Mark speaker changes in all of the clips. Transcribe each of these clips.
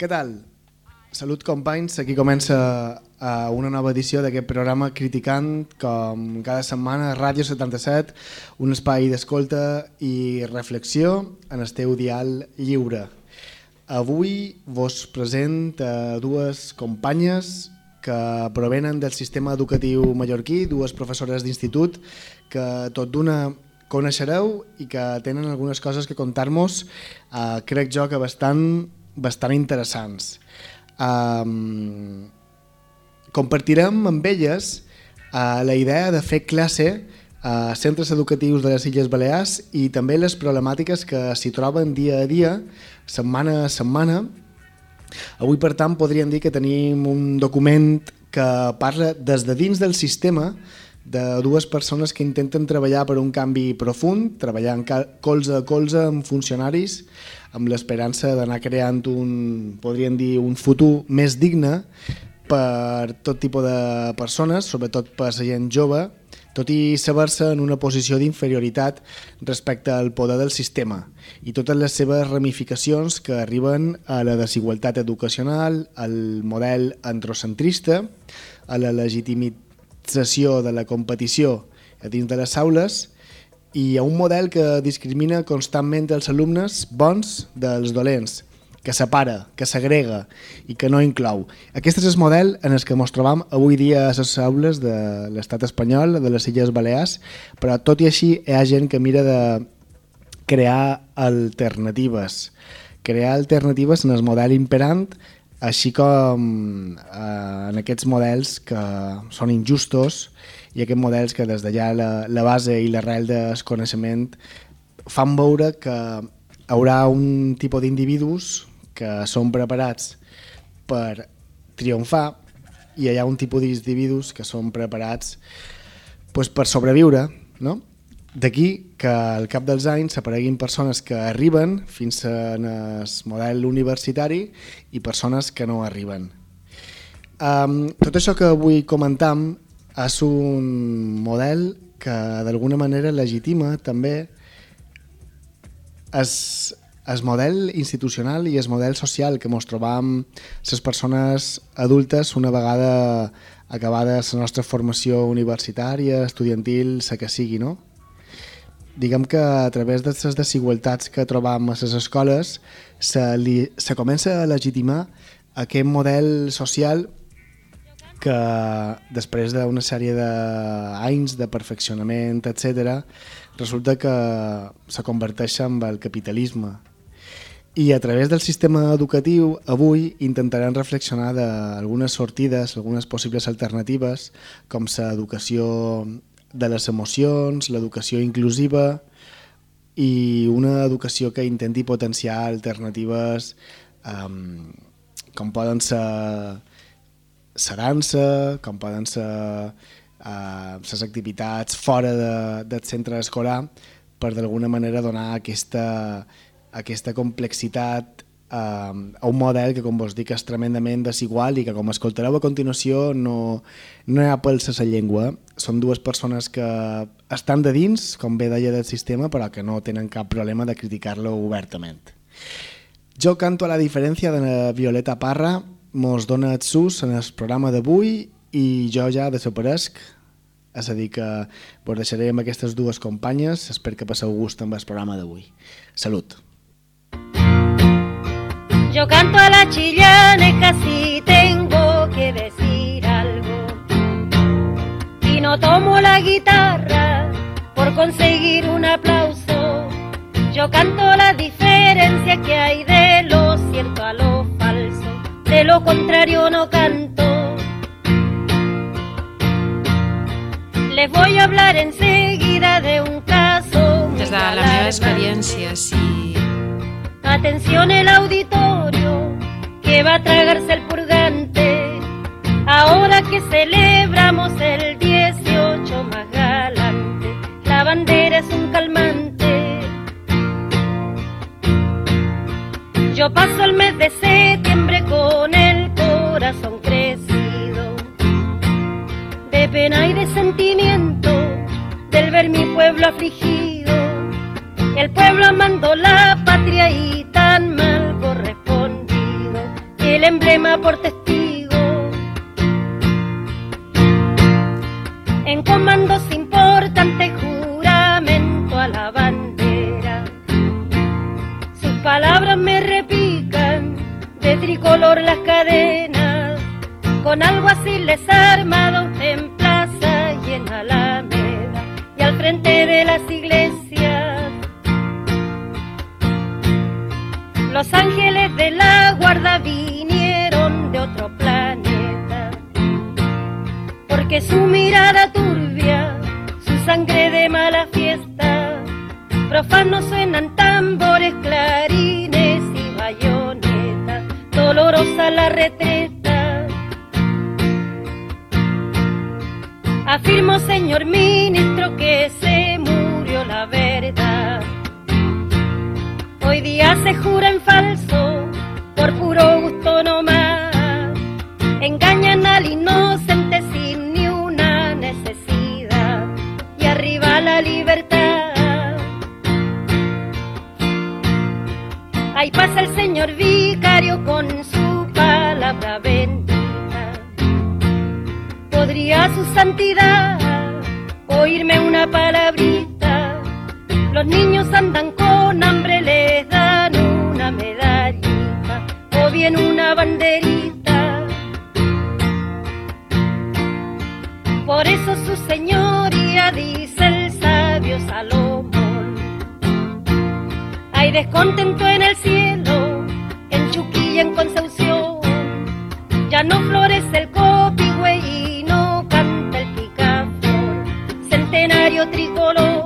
Speaker 1: Què tal? Salut companys, aquí comença uh, una nova edició d'aquest programa criticant com cada setmana Ràdio 77, un espai d'escolta i reflexió en el teu dial lliure. Avui vos present dues companyes que provenen del sistema educatiu mallorquí, dues professores d'institut que tot d'una coneixereu i que tenen algunes coses que contar-nos, uh, crec jo que bastant bastant interessants. Um, compartirem amb elles uh, la idea de fer classe a centres educatius de les Illes Balears i també les problemàtiques que s'hi troben dia a dia, setmana a setmana. Avui, per tant, podríem dir que tenim un document que parla des de dins del sistema de dues persones que intenten treballar per un canvi profund, treballant colze a colze amb funcionaris, amb l'esperança d'anar creant un, podríem dir, un futur més digne per tot tipus de persones, sobretot per la gent jove, tot i saber-se en una posició d'inferioritat respecte al poder del sistema i totes les seves ramificacions que arriben a la desigualtat educacional, al model androcentrista, a la legitimització de la competició a dins de les aules i a un model que discrimina constantment els alumnes bons dels dolents, que separa, que segrega i que no inclou. Aquest és el model en el que ens trobam avui dia a les aules de l'estat espanyol, de les Illes Balears, però tot i així hi ha gent que mira de crear alternatives, crear alternatives en el model imperant, així com eh, en aquests models que són injustos i aquests models que des d'allà la, la base i l'arrel del coneixement fan veure que haurà un tipus d'individus que són preparats per triomfar i hi ha un tipus d'individus que són preparats pues, per sobreviure. No? D'aquí que al cap dels anys apareguin persones que arriben fins al model universitari i persones que no arriben. Um, tot això que vull comentar és un model que d'alguna manera legitima també es, el model institucional i el model social que ens trobam les persones adultes una vegada acabada la nostra formació universitària, estudiantil, la que sigui, no? Diguem que a través de les desigualtats que trobam a les escoles se, li, se comença a legitimar aquest model social que després d'una sèrie d'anys de perfeccionament, etc, resulta que se converteix en el capitalisme. I a través del sistema educatiu avui intentarem reflexionar d'algunes sortides, algunes possibles alternatives, com l'educació de les emocions, l'educació inclusiva i una educació que intenti potenciar alternatives um, com poden ser la dansa, com poden ser uh, activitats fora de, del centre escolar per d'alguna manera donar aquesta, aquesta complexitat a un model que, com vos dic, és tremendament desigual i que, com escoltareu a continuació, no, no hi ha pels a la llengua. Són dues persones que estan de dins, com bé deia, del sistema, però que no tenen cap problema de criticar-lo obertament. Jo canto a la diferència de Violeta Parra, mos dona sus en el programa d'avui i jo ja desaparesc és a dir que vos deixaré amb aquestes dues companyes espero que passeu gust amb el programa d'avui Salut
Speaker 2: Yo canto a la chillaneja si tengo que decir algo y no tomo la guitarra por conseguir un aplauso yo canto la diferencia que hay de lo cierto a lo falso de lo contrario no canto. Les voy a hablar enseguida de un caso.
Speaker 3: Des de la meva experiència, sí.
Speaker 2: Atención el que va a tragarse el purgante. Ahora que celebramos el 18 más galante, la bandera es un calmante. Yo paso el mes de septiembre con el corazón crecido, de pena y de sentimiento, del ver mi pueblo afligido. El pueblo amando la patria y tan mal correspondido. Emblema por testigo. En comandos importantes juramento a la bandera. Sus palabras me repican de tricolor las cadenas, con algo así les armados en plaza y en alameda y al frente de las iglesias. Los ángeles de la guarda vinieron de otro planeta, porque su mirada turbia, su sangre de mala fiesta, profanos suenan tambores, clarines y bayonetas, dolorosa la retreta. Afirmo, señor ministro, que se murió la verdad. Hoy día se jura en falso, por puro gusto no más. Engañan al inocente sin ni una necesidad. Y arriba la libertad. Ahí pasa el señor vicario con su palabra bendita. Podría su santidad oírme una palabrita. Los niños andan con hambre, les dan una medallita o bien una banderita. Por eso su señoría dice el sabio Salomón. Hay descontento en el cielo, en Chuquilla, en Concepción. Ya no florece el copihue y no canta el picaflor, centenario tricolor.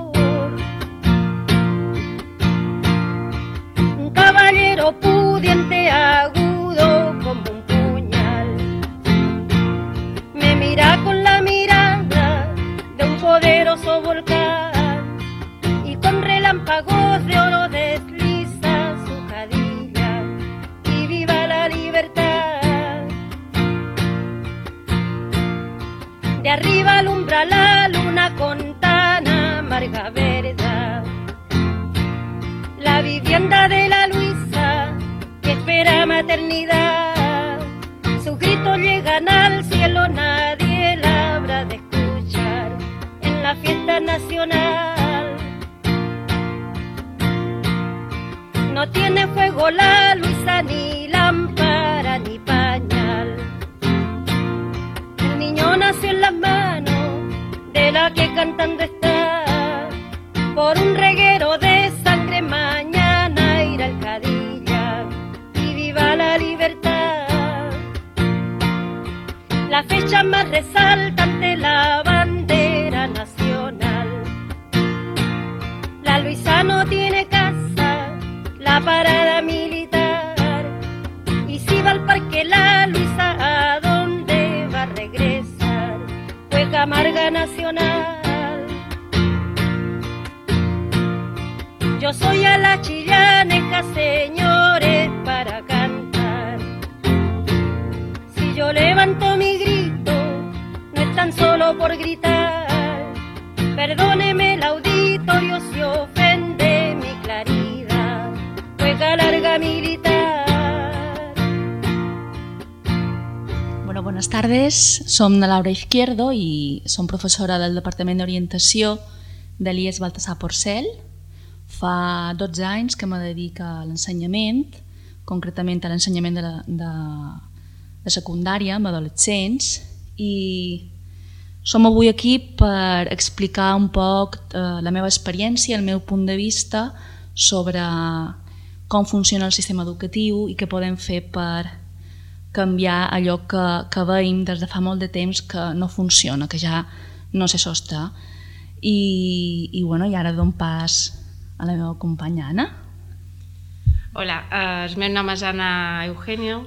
Speaker 2: Yo soy a la chillaneja, señores, para cantar. Si yo levanto mi grito, no es tan solo por gritar. Perdóneme el auditorio si ofende mi claridad. Juega larga militar.
Speaker 4: Bueno, buenas tardes. Som la Laura Izquierdo i som professora del Departament d'Orientació de l'IES Baltasar Porcel. Fa 12 anys que me dedica a l'ensenyament, concretament a l'ensenyament de, la, de, de secundària amb adolescents i som avui aquí per explicar un poc eh, la meva experiència, el meu punt de vista sobre com funciona el sistema educatiu i què podem fer per canviar allò que, que veiem des de fa molt de temps que no funciona, que ja no se sosté. I, i, bueno, i ara dono pas a la meva companya Anna.
Speaker 3: Hola, eh, el meu nom és Anna Eugenio.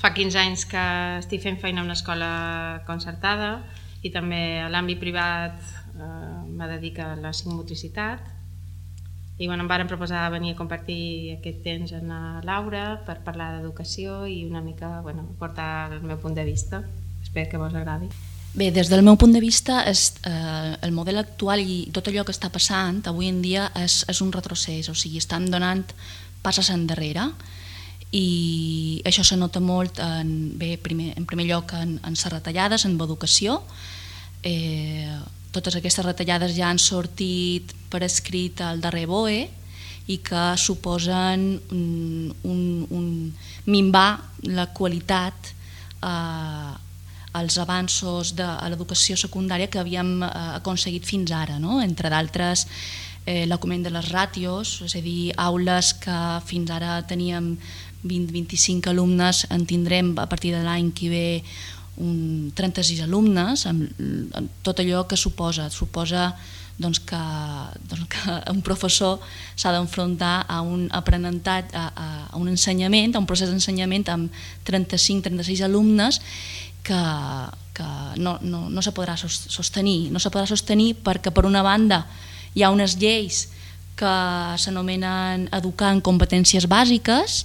Speaker 3: Fa 15 anys que estic fent feina en una escola concertada i també a l'àmbit privat eh, me a la psicomotricitat i bueno, em varen proposar venir a compartir aquest temps amb la Laura per parlar d'educació i una mica bueno, portar el meu punt de vista. Espero que vos agradi.
Speaker 4: Bé, des del meu punt de vista, és, eh, el model actual i tot allò que està passant avui en dia és, és un retrocés, o sigui, estan donant passes endarrere i, això se nota molt en, bé, primer, en primer lloc en, en les retallades, en educació. Eh, totes aquestes retallades ja han sortit per escrit al darrer BOE i que suposen un, un, un minvar la qualitat eh, els avanços de l'educació secundària que havíem eh, aconseguit fins ara, no? entre d'altres eh, l'augment de les ràtios, és a dir, aules que fins ara teníem 20-25 alumnes, en tindrem a partir de l'any que ve un 36 alumnes, amb, amb tot allò que suposa. Suposa doncs, que, doncs, que un professor s'ha d'enfrontar a un aprenentat, a, a un ensenyament, a un procés d'ensenyament amb 35-36 alumnes que, que no, no, no se podrà sostenir. No se podrà sostenir perquè, per una banda, hi ha unes lleis que s'anomenen educar en competències bàsiques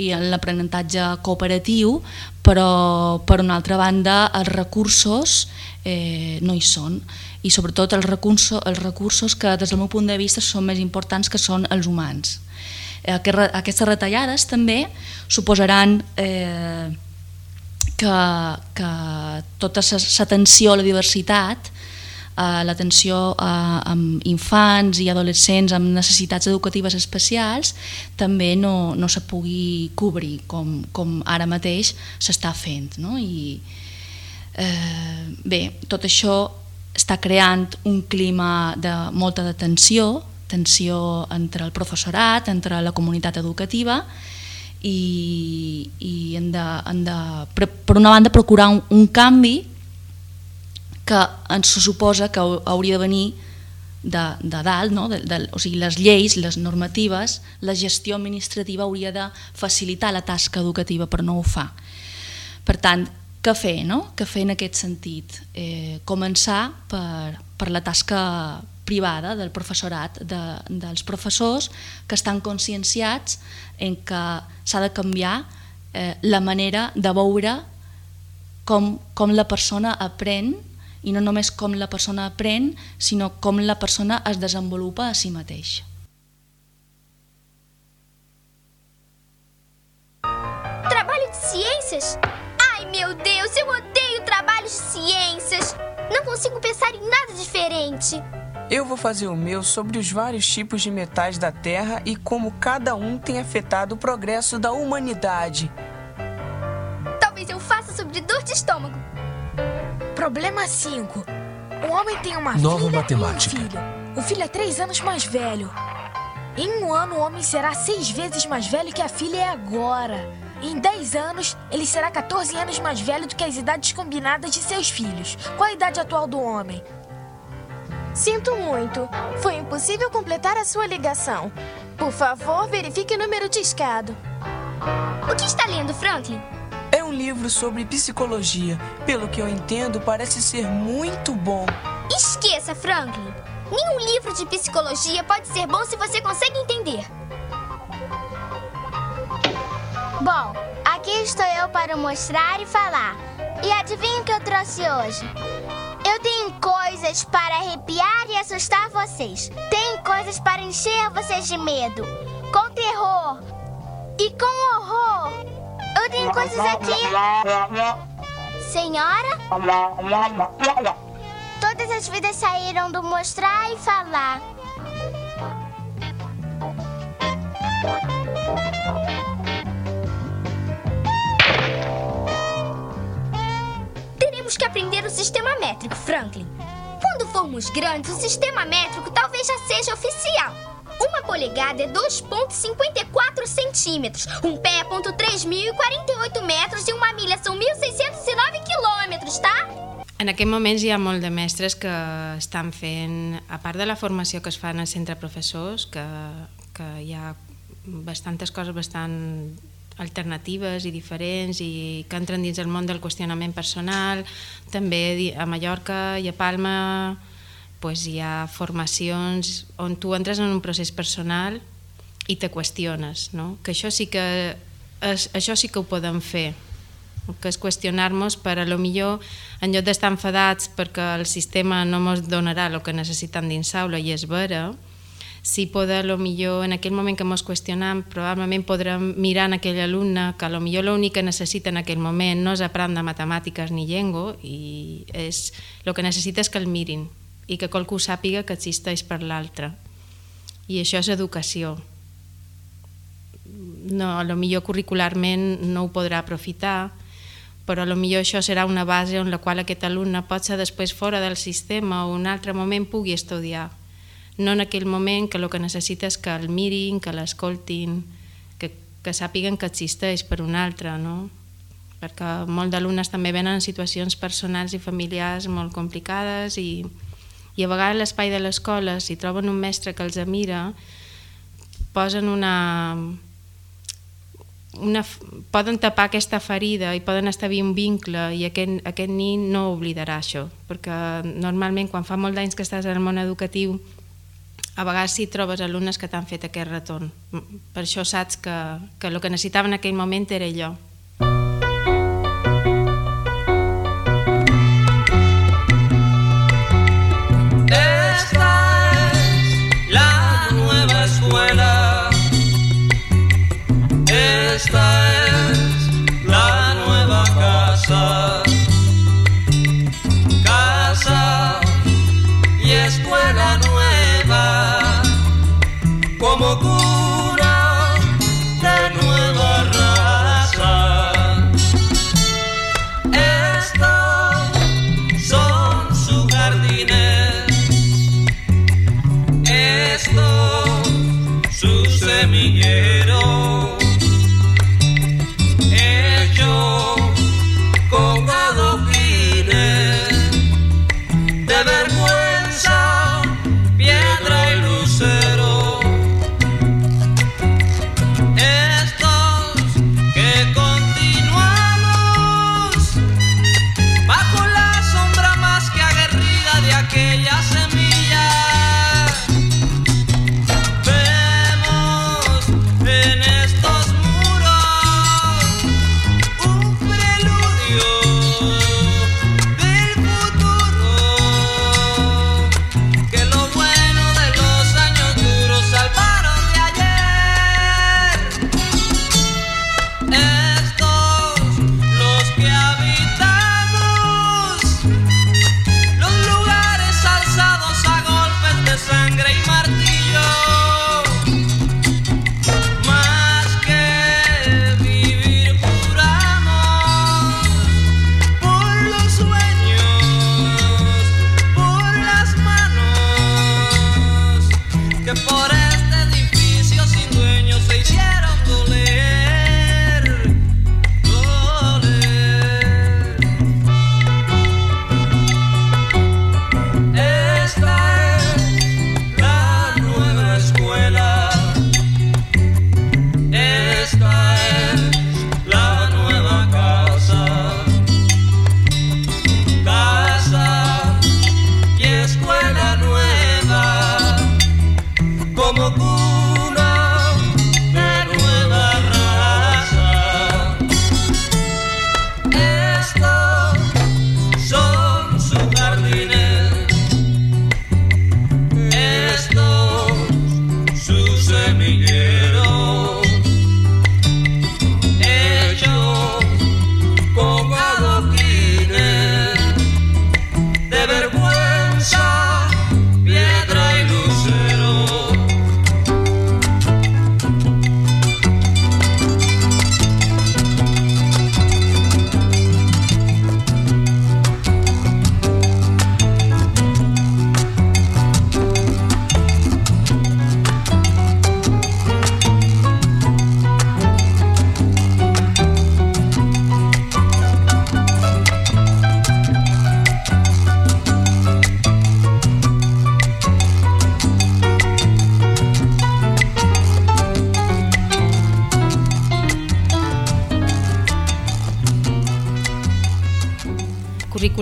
Speaker 4: i en l'aprenentatge cooperatiu, però per una altra banda els recursos eh, no hi són i sobretot els recursos, els recursos que des del meu punt de vista són més importants que són els humans. Eh, aquestes retallades també suposaran eh, que, que tota l'atenció a la diversitat eh, l'atenció eh, amb infants i adolescents amb necessitats educatives especials també no, no se pugui cobrir com, com ara mateix s'està fent. No? I, eh, bé, tot això està creant un clima de molta de tensió, tensió entre el professorat, entre la comunitat educativa i, i hem de, hem de per, per una banda procurar un, un canvi que ens suposa que hauria de venir de, de dalt, no? de, de, o sigui, les lleis, les normatives, la gestió administrativa hauria de facilitar la tasca educativa, però no ho fa. Per tant, què fer, no? què fer en aquest sentit? Eh, començar per, per la tasca privada del professorat, de, dels professors que estan conscienciats en que s'ha de canviar eh, la manera de veure com, com la persona aprèn i no només com la persona aprèn, sinó com la persona es desenvolupa a si mateix.
Speaker 5: Trabalho de ciências? Ai, meu Deus, eu odeio trabalho de ciências! Não consigo pensar em nada diferente.
Speaker 6: Eu vou fazer o meu sobre os vários tipos de metais da Terra e como cada um tem afetado o progresso da humanidade.
Speaker 5: Talvez eu faça sobre dor de estômago.
Speaker 7: Problema 5. Um homem tem uma
Speaker 8: Nova
Speaker 7: filha
Speaker 8: matemática.
Speaker 7: e um filho. O filho é três anos mais velho. Em um ano, o homem será seis vezes mais velho que a filha é agora. Em 10 anos, ele será 14 anos mais velho do que as idades combinadas de seus filhos. Qual a idade atual do homem?
Speaker 9: Sinto muito. Foi impossível completar a sua ligação. Por favor, verifique o número discado.
Speaker 5: O que está lendo, Franklin?
Speaker 6: É um livro sobre psicologia. Pelo que eu entendo, parece ser muito bom.
Speaker 5: Esqueça, Franklin. Nenhum livro de psicologia pode ser bom se você consegue entender.
Speaker 10: Bom, aqui estou eu para mostrar e falar. E adivinha o que eu trouxe hoje? Eu tenho coisas para arrepiar e assustar vocês. Tenho coisas para encher vocês de medo, com terror e com horror. Eu tenho coisas aqui. Senhora? Todas as vidas saíram do mostrar e falar.
Speaker 5: Aprender o sistema métrico, Franklin. Quando formos grandes, o sistema métrico talvez já seja oficial. Uma polegada é 2,54 centímetros, um pé é 3.048 metros e uma milha são 1.609 quilômetros, tá?
Speaker 3: En aquest moments hi ha molt de mestres que estan fent, a part de la formació que es fa en el centre professors, que, que hi ha bastantes coses bastant alternatives i diferents i que entren dins el món del qüestionament personal. També a Mallorca i a Palma pues, hi ha formacions on tu entres en un procés personal i te qüestiones, no? que això sí que, és, això sí que ho podem fer, que és qüestionar-nos per a lo millor en lloc d'estar enfadats perquè el sistema no ens donarà el que necessitem dins l'aula i és vera,
Speaker 11: si poder, lo millor, en aquell moment que ens qüestionam, probablement podrem mirar en aquell alumne que lo millor l'únic que necessita en aquell moment no és aprendre matemàtiques ni llengua i és, el que necessita és que el mirin i que qualcú sàpiga que existeix per l'altre. I això és educació. No, a lo millor curricularment no ho podrà aprofitar, però a lo millor això serà una base on la qual aquest alumne pot ser després fora del sistema o un altre moment pugui estudiar no en aquell moment que el que necessita és que el mirin, que l'escoltin, que, que sàpiguen que existeix per un altre, no? perquè molts d'alumnes també venen en situacions personals i familiars molt complicades i, i a vegades l'espai de l'escola, si troben un mestre que els mira, posen una, una, poden tapar aquesta ferida i poden establir un vincle i aquest, aquest nin no oblidarà això, perquè normalment quan fa molt d'anys que estàs al món educatiu a vegades sí trobes alumnes que t'han fet aquest retorn. Per això saps que, que el que necessitava en aquell moment era allò.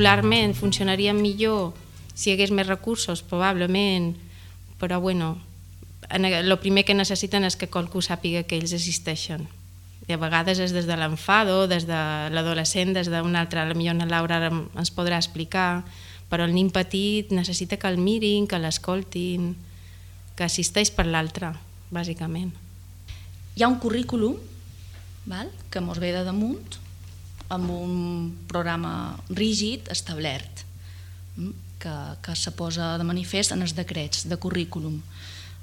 Speaker 11: Curricularment funcionaria millor si hi hagués més recursos, probablement, però bueno, el primer que necessiten és que qualcú sàpiga que ells existeixen. I a vegades és des de l'enfado, des de l'adolescent, des d'un altre, potser la Laura ens podrà explicar, però el nin petit necessita que el mirin, que l'escoltin,
Speaker 3: que assisteix per l'altre, bàsicament.
Speaker 4: Hi ha un currículum val? que mos ve de damunt amb un programa rígid establert mm, que, que se posa de manifest en els decrets de currículum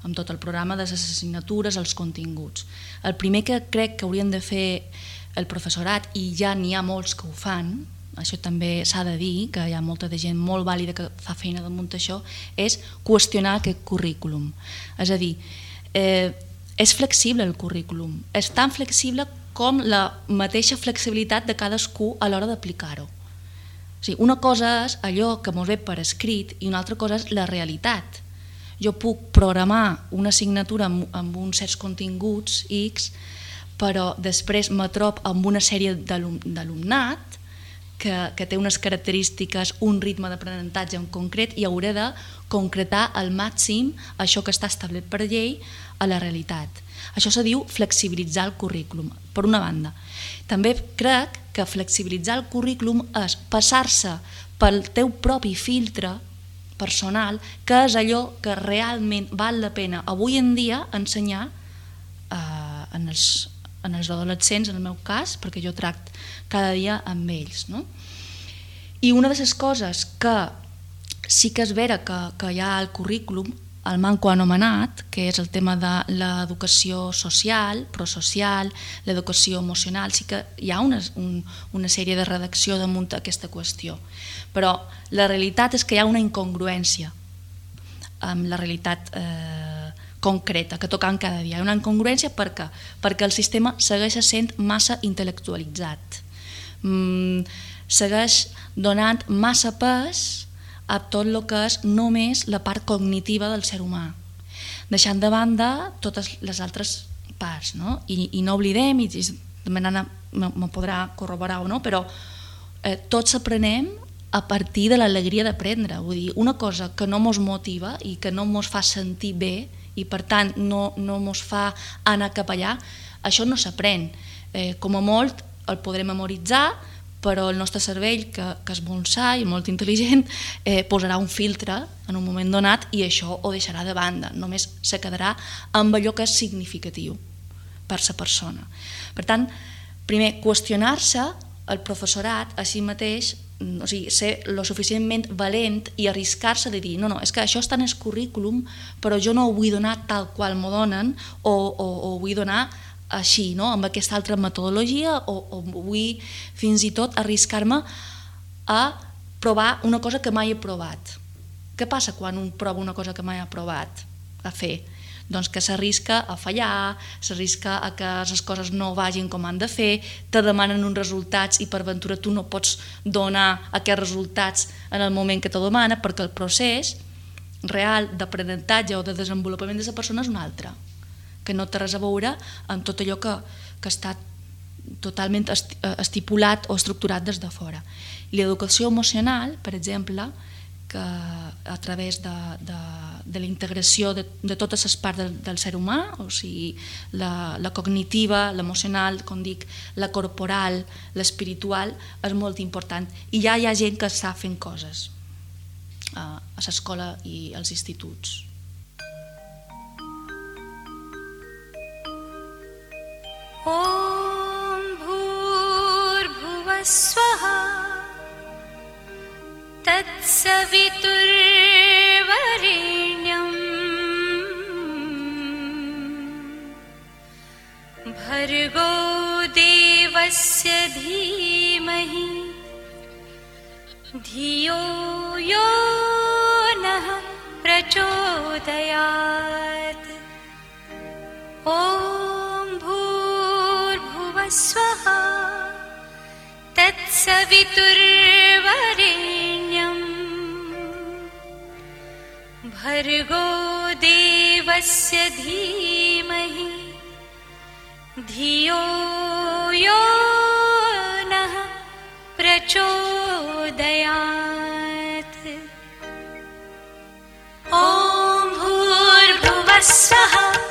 Speaker 4: amb tot el programa de les assignatures, els continguts. El primer que crec que haurien de fer el professorat, i ja n'hi ha molts que ho fan, això també s'ha de dir, que hi ha molta de gent molt vàlida que fa feina damunt això, és qüestionar aquest currículum. És a dir, eh, és flexible el currículum, és tan flexible com la mateixa flexibilitat de cadascú a l'hora d'aplicar-ho. O sigui, una cosa és allò que mos ve per escrit i una altra cosa és la realitat jo puc programar una assignatura amb, amb uns certs continguts X, però després me amb una sèrie d'alumnat que, que té unes característiques, un ritme d'aprenentatge en concret i hauré de concretar al màxim això que està establert per llei a la realitat. Això se diu flexibilitzar el currículum, per una banda. També crec que flexibilitzar el currículum és passar-se pel teu propi filtre personal, que és allò que realment val la pena avui en dia ensenyar eh, en, els, en els adolescents, en el meu cas, perquè jo tract cada dia amb ells. No? I una de les coses que sí que és vera que, que hi ha al currículum el manco anomenat, que és el tema de l'educació social, prosocial, l'educació emocional, sí que hi ha una, un, una sèrie de redacció damunt aquesta qüestió. Però la realitat és que hi ha una incongruència amb la realitat eh, concreta que toquen cada dia. Hi ha una incongruència perquè, perquè el sistema segueix sent massa intel·lectualitzat, mm, segueix donant massa pes a tot el que és només la part cognitiva del ser humà, deixant de banda totes les altres parts. No? I, i no oblidem, i també Nana me podrà corroborar o no, però eh, tots aprenem a partir de l'alegria d'aprendre. Vull dir, una cosa que no mos motiva i que no mos fa sentir bé i per tant no, no mos fa anar cap allà, això no s'aprèn. Eh, com a molt el podrem memoritzar, però el nostre cervell, que, que és molt sa i molt intel·ligent, eh, posarà un filtre en un moment donat i això ho deixarà de banda, només se quedarà amb allò que és significatiu per la persona. Per tant, primer, qüestionar-se el professorat a si mateix, mm, o sigui, ser lo suficientment valent i arriscar-se de dir no, no, és que això està en el currículum, però jo no ho vull donar tal qual m'ho donen o, o, o ho vull donar així, no? amb aquesta altra metodologia o, o vull fins i tot arriscar-me a provar una cosa que mai he provat. Què passa quan un prova una cosa que mai ha provat a fer? Doncs que s'arrisca a fallar, s'arrisca a que les coses no vagin com han de fer, te demanen uns resultats i per ventura tu no pots donar aquests resultats en el moment que te demana perquè el procés real d'aprenentatge o de desenvolupament de la persona és un altre que no té res a veure amb tot allò que, que està totalment eh, estipulat o estructurat des de fora. L'educació emocional, per exemple, que a través de, de, de la integració de, de totes les parts del, del ser humà, o sigui, la, la cognitiva, l'emocional, com dic, la corporal, l'espiritual, és molt important. I ja hi ha gent que està fent coses eh, a l'escola i als instituts.
Speaker 8: ॐ भूर्भुवः स्वः तत्सवितुर्वरेण्यम्। भर्गो देवस्य धीमहि। धियो यो नः प्रचोदयात्। ॐ स्वः तत्सवितुर्वरेण्यम्। भर्गो देवस्य धीमहि। धियो यो नः प्रचोदयात्। ॐ भूर्भुवः स्वः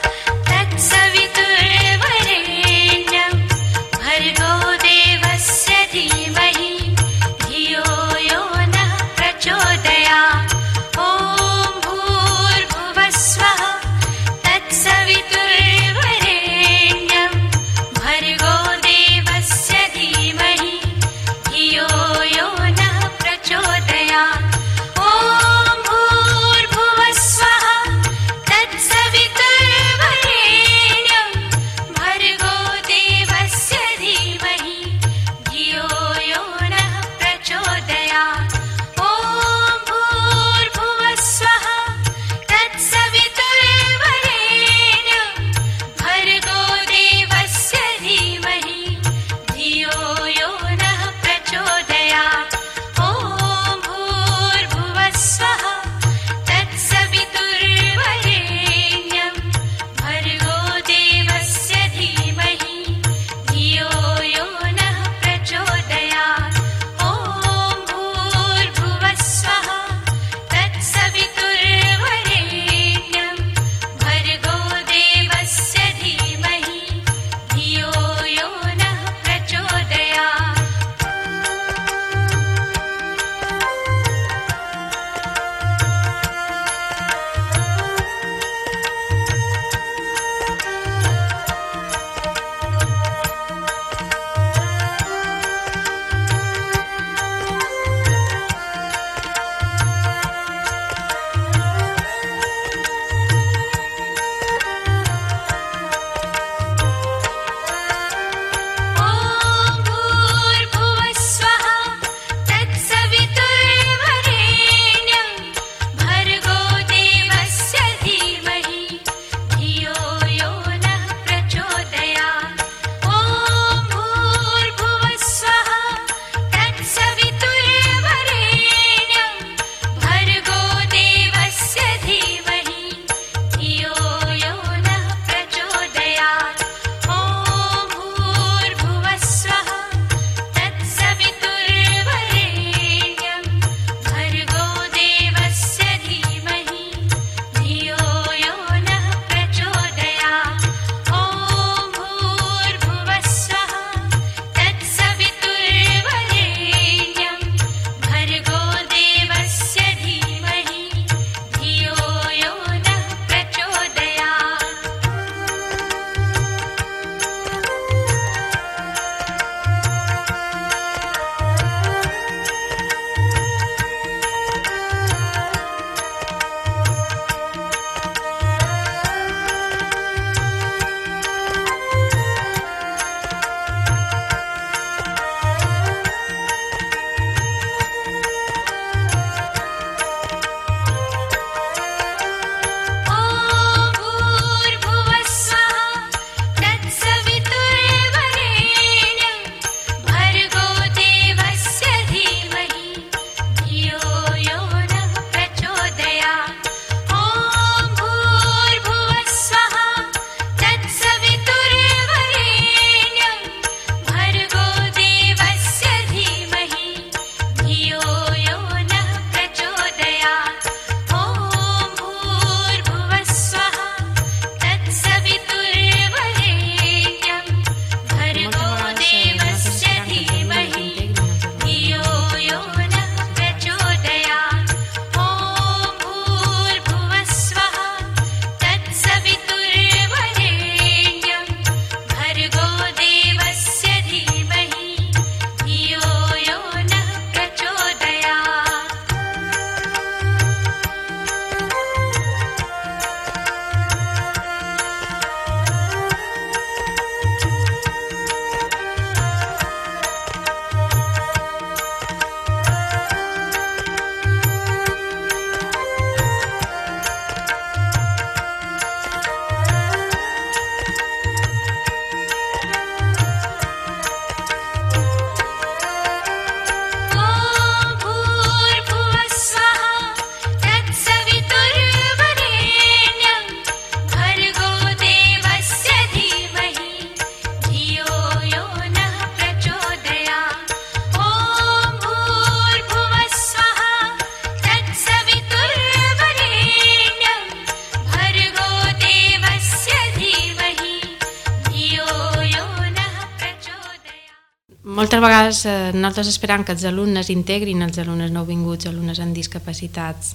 Speaker 3: Moltes vegades eh, nosaltres esperam que els alumnes integrin els alumnes nouvinguts, alumnes amb discapacitats.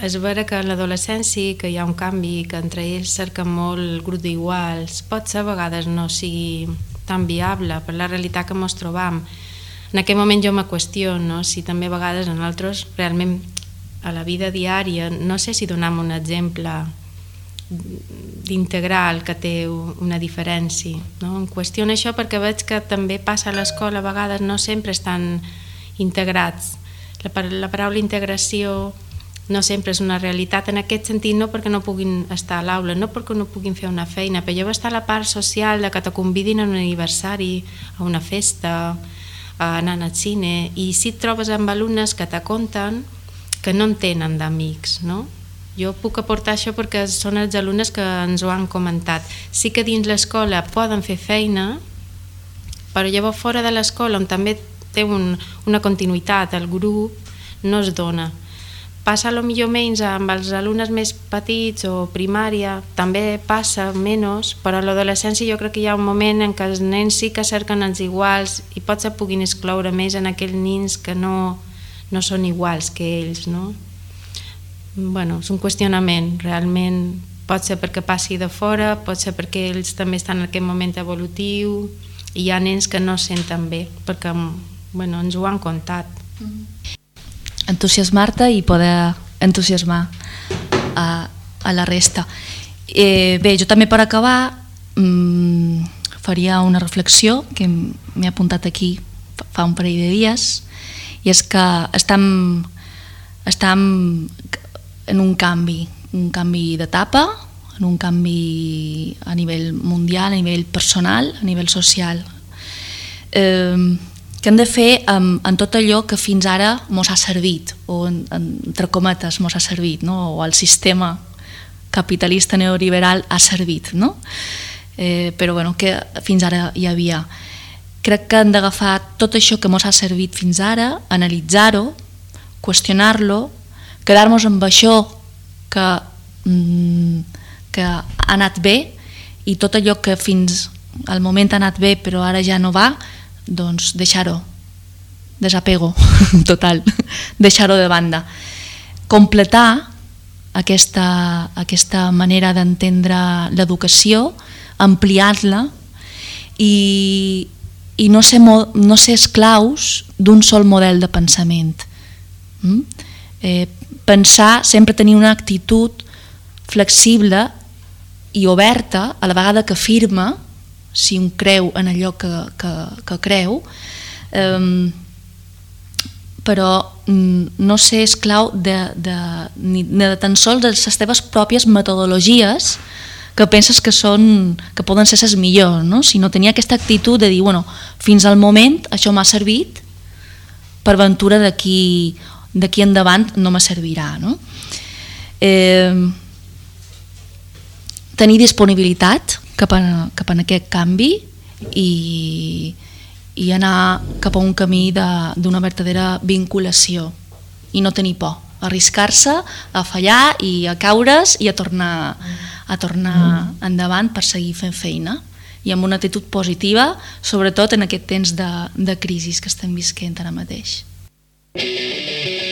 Speaker 3: És vera que en l'adolescència que hi ha un canvi, que entre ells cerquen molt grup d'iguals, pot ser a vegades no sigui tan viable per la realitat que ens trobam. En aquell moment jo me qüestiono si també a vegades en altres realment a la vida diària, no sé si donem un exemple d'integral que té una diferència. No? Em qüestiono això perquè veig que també passa a l'escola, a vegades no sempre estan integrats. La, la paraula integració no sempre és una realitat en aquest sentit, no perquè no puguin estar a l'aula, no perquè no puguin fer una feina, però jo estar a la part social de que te convidin a un aniversari, a una festa, a anar al cine, i si et trobes amb alumnes que te conten que no en tenen d'amics, no? Jo puc aportar això perquè són els alumnes que ens ho han comentat. Sí que dins l'escola poden fer feina, però llavors fora de l'escola, on també té un, una continuïtat, el grup no es dona. Passa lo millor menys amb els alumnes més petits o primària, també passa menys, però a l'adolescència jo crec que hi ha un moment en què els nens sí que cerquen els iguals i potser puguin excloure més en aquells nins que no, no són iguals que ells, no? Bueno, és un qüestionament, realment pot ser perquè passi de fora, pot ser perquè ells també estan en aquest moment evolutiu i hi ha nens que no senten bé perquè bueno, ens ho han contat.
Speaker 4: Entusiasmar-te i poder entusiasmar a, a la resta. Eh, bé, jo també per acabar mmm, faria una reflexió que m'he apuntat aquí fa un parell de dies i és que estem, estem en un canvi, un canvi d'etapa, en un canvi a nivell mundial, a nivell personal, a nivell social. Eh, que hem de fer amb, amb tot allò que fins ara mos ha servit, o en, entre cometes mos ha servit, no? o el sistema capitalista neoliberal ha servit, no? eh, però bueno, que fins ara hi havia. Crec que hem d'agafar tot això que mos ha servit fins ara, analitzar-ho, qüestionar-lo, quedar-nos amb això que, mm, que ha anat bé i tot allò que fins al moment ha anat bé però ara ja no va, doncs deixar-ho, desapego total, deixar-ho de banda. Completar aquesta, aquesta manera d'entendre l'educació, ampliar-la i, i no ser, no ser esclaus d'un sol model de pensament. Mm? Eh, pensar, sempre tenir una actitud flexible i oberta, a la vegada que firma, si un creu en allò que, que, que creu, eh, però mm, no ser esclau de, de, ni, de tan sols de les teves pròpies metodologies que penses que són que poden ser les millors, no? sinó tenia aquesta actitud de dir, bueno, fins al moment això m'ha servit per ventura d'aquí d'aquí endavant no me servirà. No? Eh, tenir disponibilitat cap a, cap a aquest canvi i, i anar cap a un camí d'una verdadera vinculació i no tenir por, arriscar-se a fallar i a caure's i a tornar, a tornar mm. endavant per seguir fent feina i amb una actitud positiva, sobretot en aquest temps de, de crisi que estem visquent ara mateix.
Speaker 12: Thank you.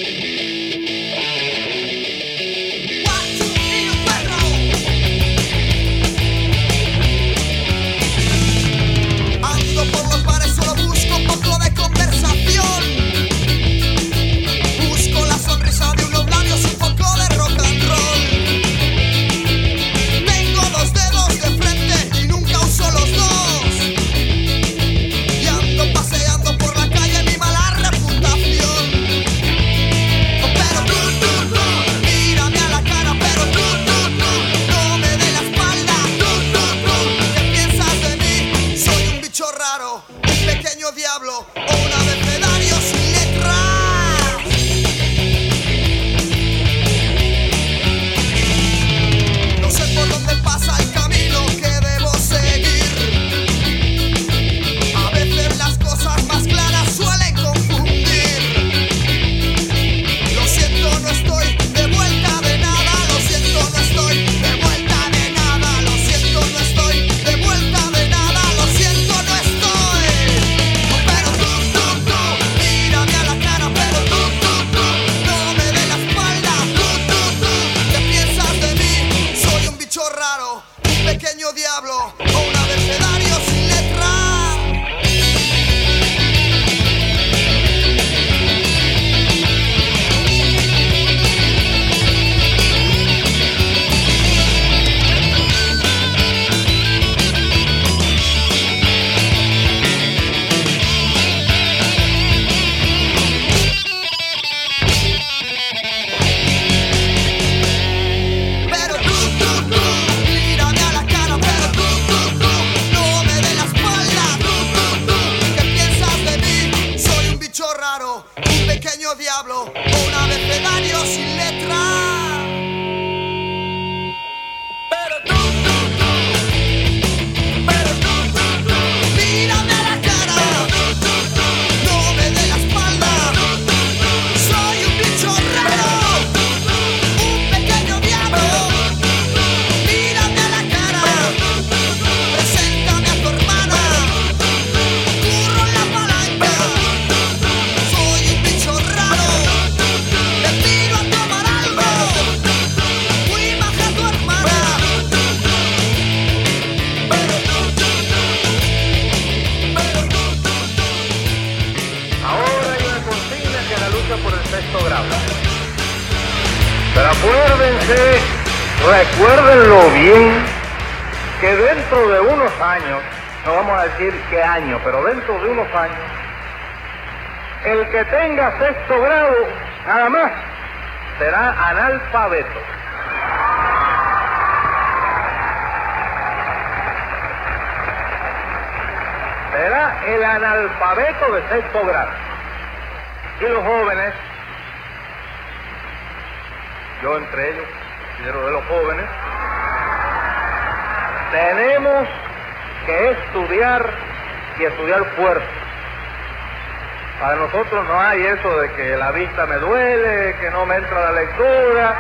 Speaker 12: Sexto grado, nada más, será analfabeto. Será el analfabeto de sexto grado. Y los jóvenes, yo entre ellos, considero de los jóvenes, tenemos que estudiar y estudiar fuerte. Para nosotros no hay eso de que la vista me duele, que no me entra la lectura,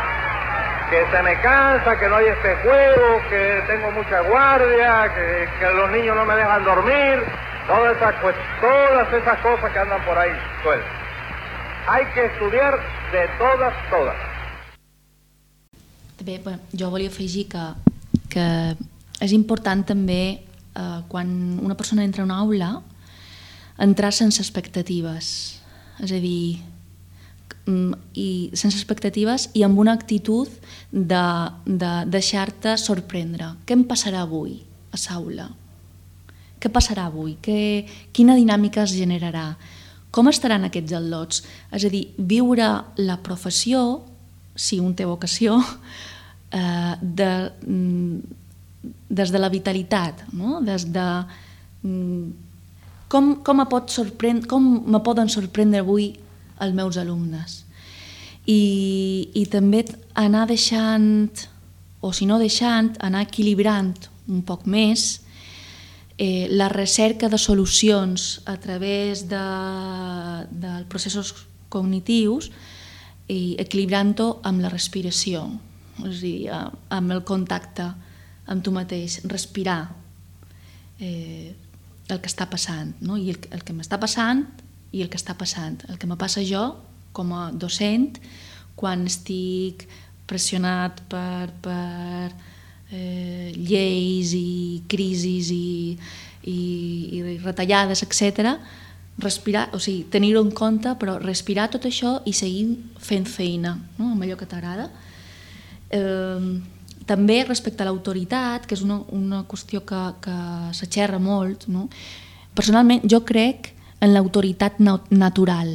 Speaker 12: que se me cansa, que no hay este juego, que tengo mucha guardia, que, los niños no me dejan dormir, todas esas, pues, todas esas cosas que andan por ahí sueltas. Hay que estudiar de todas, todas.
Speaker 4: Bé, bé, jo volia afegir que, que és important també eh, una persona entra a una aula entrar sense expectatives, és a dir, mm, i sense expectatives i amb una actitud de, de deixar-te sorprendre. Què em passarà avui a l'aula? Què passarà avui? Que, quina dinàmica es generarà? Com estaran aquests al·lots? És a dir, viure la professió, si un té vocació, eh, de, mm, des de la vitalitat, no? des de mm, com, com, pot sorprendre, com me poden sorprendre avui els meus alumnes. I, i també anar deixant, o si no deixant, anar equilibrant un poc més eh, la recerca de solucions a través de processos cognitius i equilibrant-ho amb la respiració, és a dir, amb el contacte amb tu mateix, respirar eh, el que està passant, no? i el, el que m'està passant i el que està passant, el que me passa jo com a docent quan estic pressionat per, per eh, lleis i crisis i, i, i retallades, etc. respirar, o sigui, tenir-ho en compte, però respirar tot això i seguir fent feina, no? amb allò que t'agrada. Eh, també respecte a l'autoritat, que és una, una qüestió que, que s'aixerra molt, no? personalment jo crec en l'autoritat natural,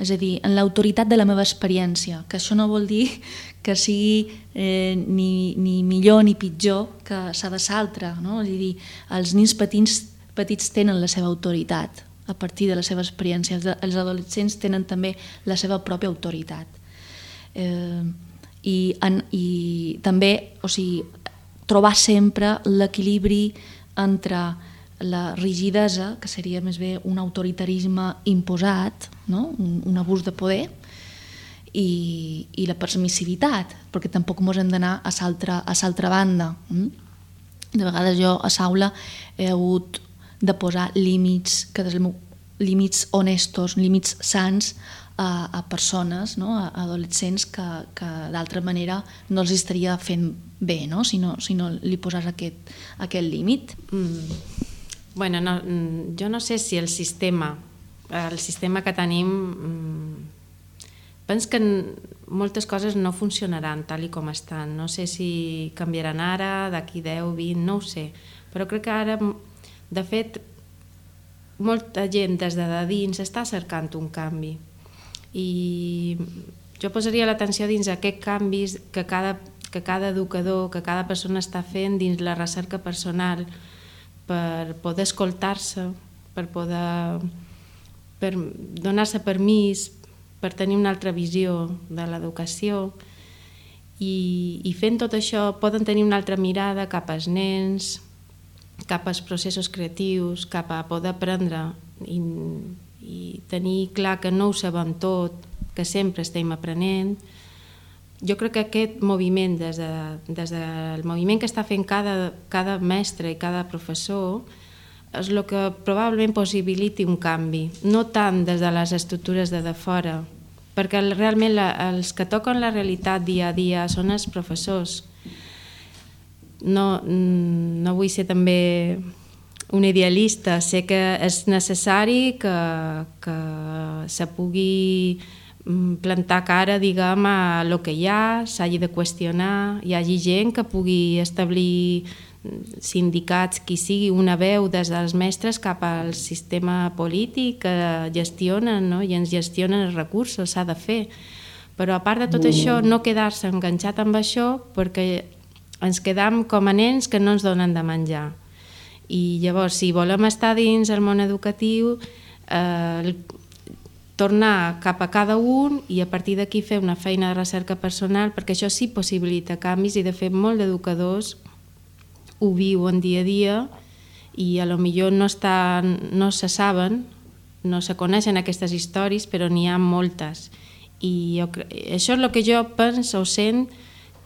Speaker 4: és a dir, en l'autoritat de la meva experiència, que això no vol dir que sigui eh, ni, ni millor ni pitjor que s'ha de l'altre, no? és a dir, els nins petits, petits tenen la seva autoritat a partir de la seva experiència, els, els adolescents tenen també la seva pròpia autoritat. Eh, i, en, I també, o sigui, trobar sempre l'equilibri entre la rigidesa, que seria més bé un autoritarisme imposat, no? un, un abús de poder, i, i la permissivitat, perquè tampoc ens hem d'anar a l'altra banda. Mm? De vegades jo a l'aula he hagut de posar límits, que des límits honestos, límits sants a, a persones, no? a adolescents que, que d'altra manera no els estaria fent bé no? si, no, si no li posàs aquest, aquest límit.
Speaker 3: Mm Bueno, no, mm, jo no sé si el sistema, el sistema que tenim, mm, penso que moltes coses no funcionaran tal i com estan. No sé si canviaran ara, d'aquí 10, 20, no ho sé. Però crec que ara, de fet, molta gent des de dins està cercant un canvi. I jo posaria l'atenció dins aquests canvis que cada, que cada educador, que cada persona està fent dins la recerca personal, per poder escoltar-se, per poder per donar-se permís, per tenir una altra visió de l'educació. I, i fent tot això poden tenir una altra mirada cap als nens, cap als processos creatius, cap a poder aprendre i, i tenir clar que no ho sabem tot, que sempre estem aprenent, jo crec que aquest moviment, des, de, des del moviment que està fent cada, cada mestre i cada professor, és el que probablement possibiliti un canvi, no tant des de les estructures de de fora, perquè realment la, els que toquen la realitat dia a dia són els professors. No, no vull ser també un idealista, sé que és necessari que, que se pugui mm, plantar cara, diguem, a lo que hi ha, s'hagi de qüestionar, hi hagi gent que pugui establir mm, sindicats, qui sigui, una veu des dels mestres cap al sistema polític que gestionen no? i ens gestionen els recursos, s'ha de fer. Però a part de tot això, no quedar-se enganxat amb això perquè ens quedam com a nens que no ens donen de menjar. I llavors, si volem estar dins el món educatiu, eh, tornar cap a cada un i a partir d'aquí fer una feina de recerca personal perquè això sí possibilita canvis i de fet molt d'educadors ho viuen dia a dia i a lo millor no, estan, no se saben, no se coneixen aquestes històries, però n'hi ha moltes. I jo, això és el que jo penso o sent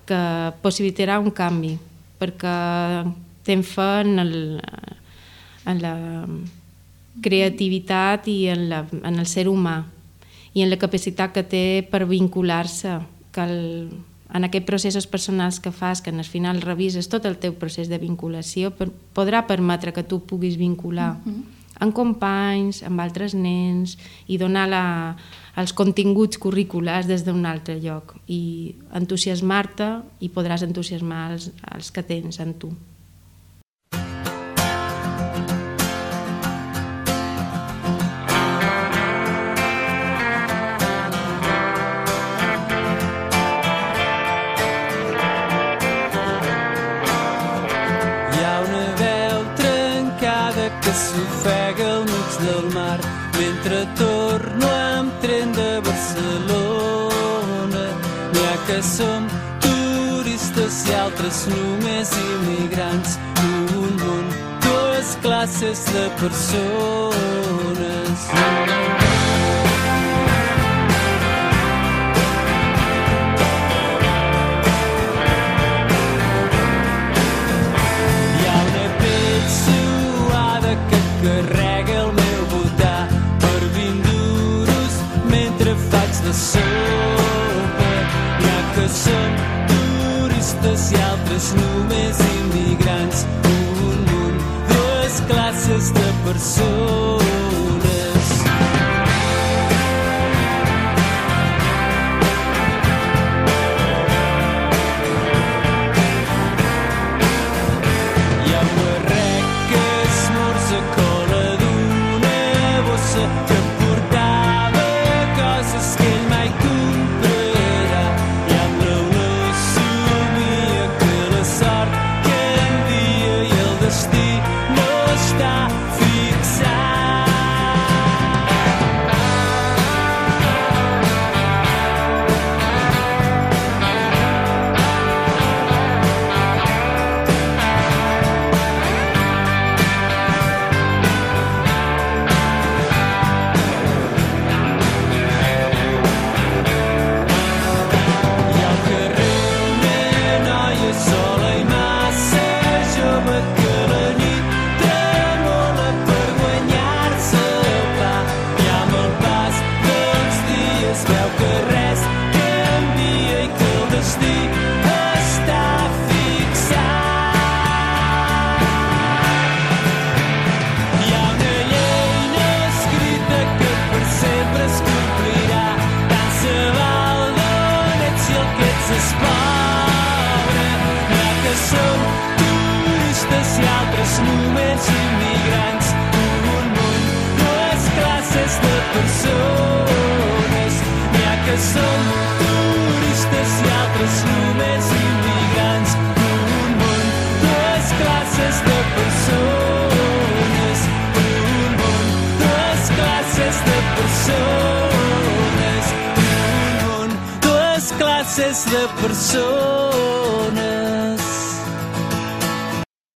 Speaker 3: que possibilitarà un canvi, perquè estem fent el, en la creativitat i en, la, en el ser humà i en la capacitat que té per vincular-se, que el, en aquests processos personals que fas, que al final revises tot el teu procés de vinculació, per, podrà permetre que tu puguis vincular uh -huh. amb companys, amb altres nens i donar la, els continguts curriculars des d'un altre lloc i entusiasmar-te i podràs entusiasmar els, els que tens en tu.
Speaker 13: Dues classes de